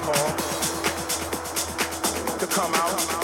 Call to come out.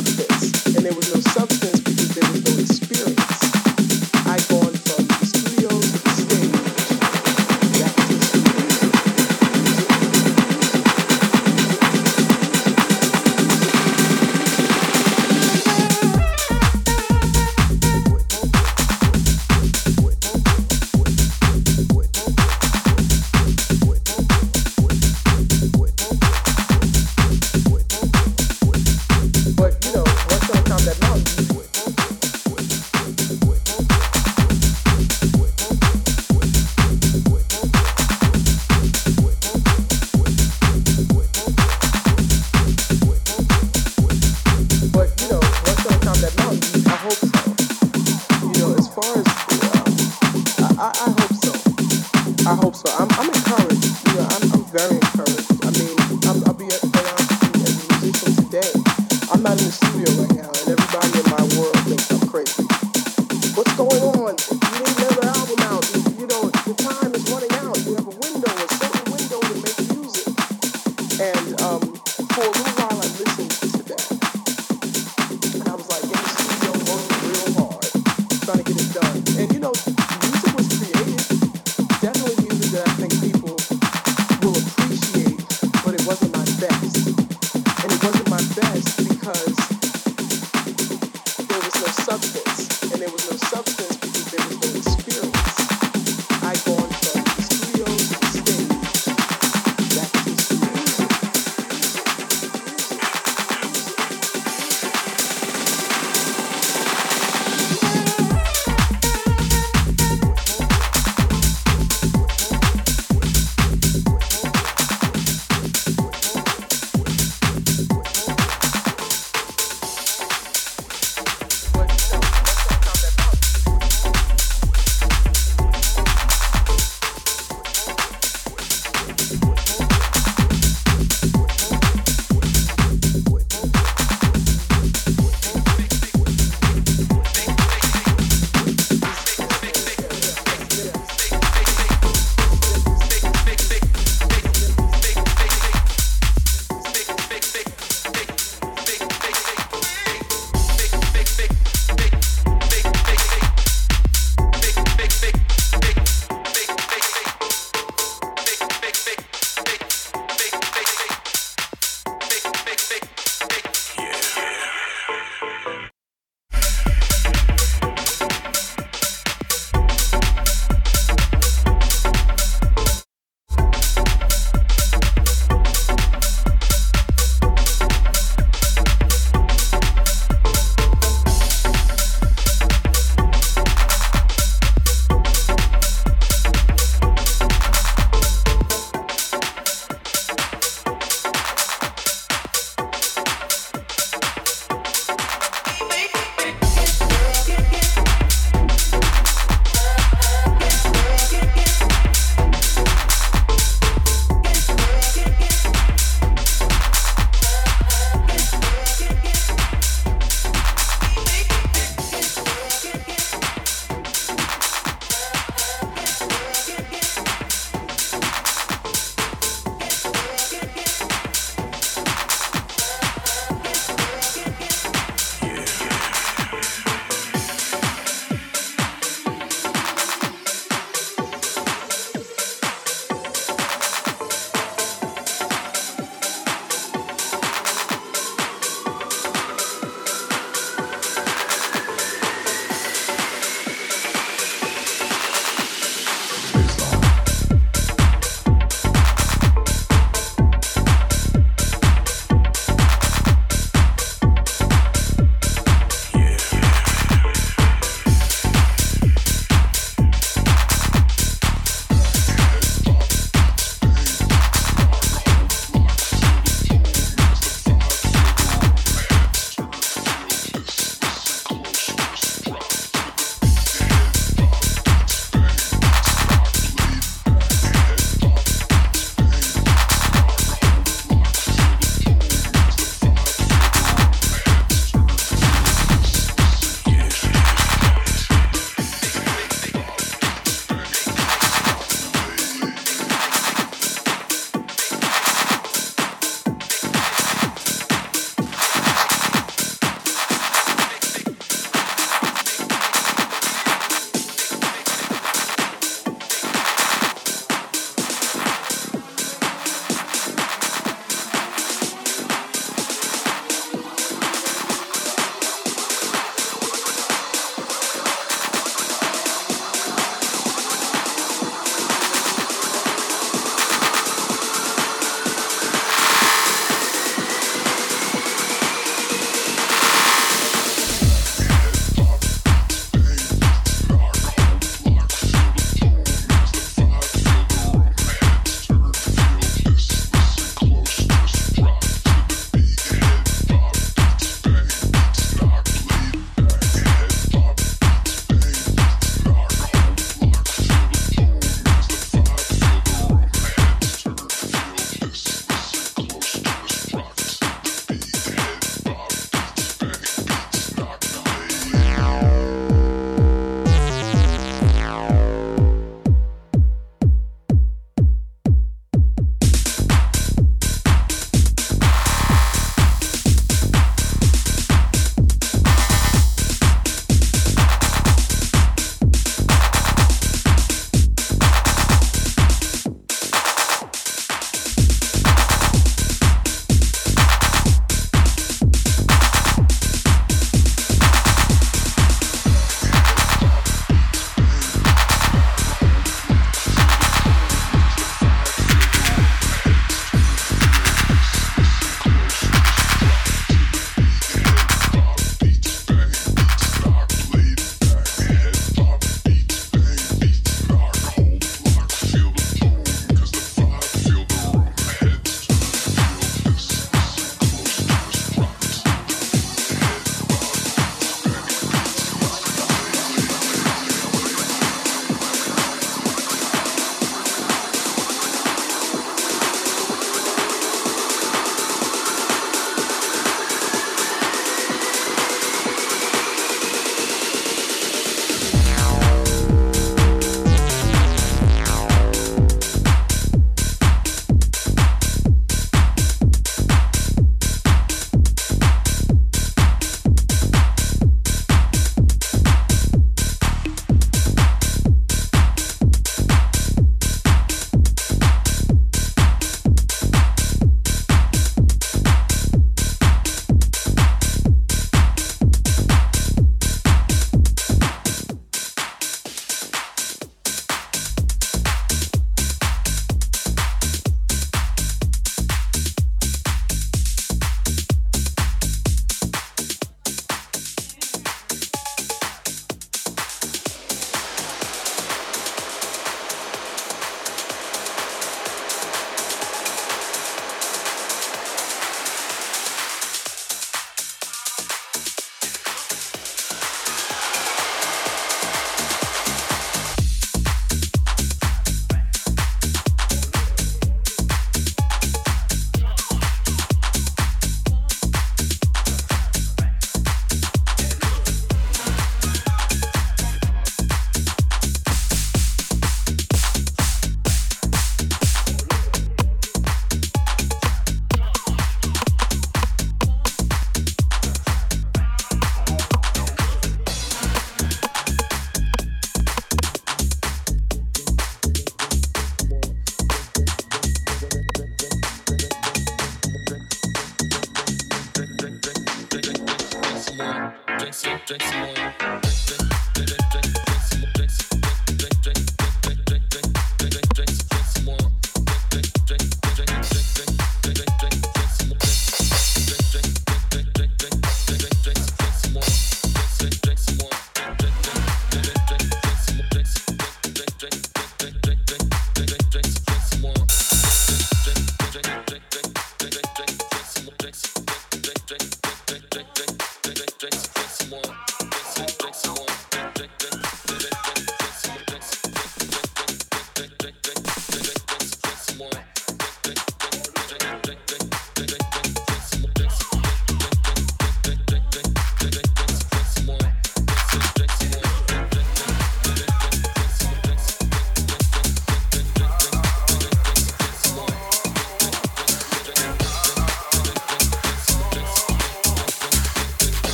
up.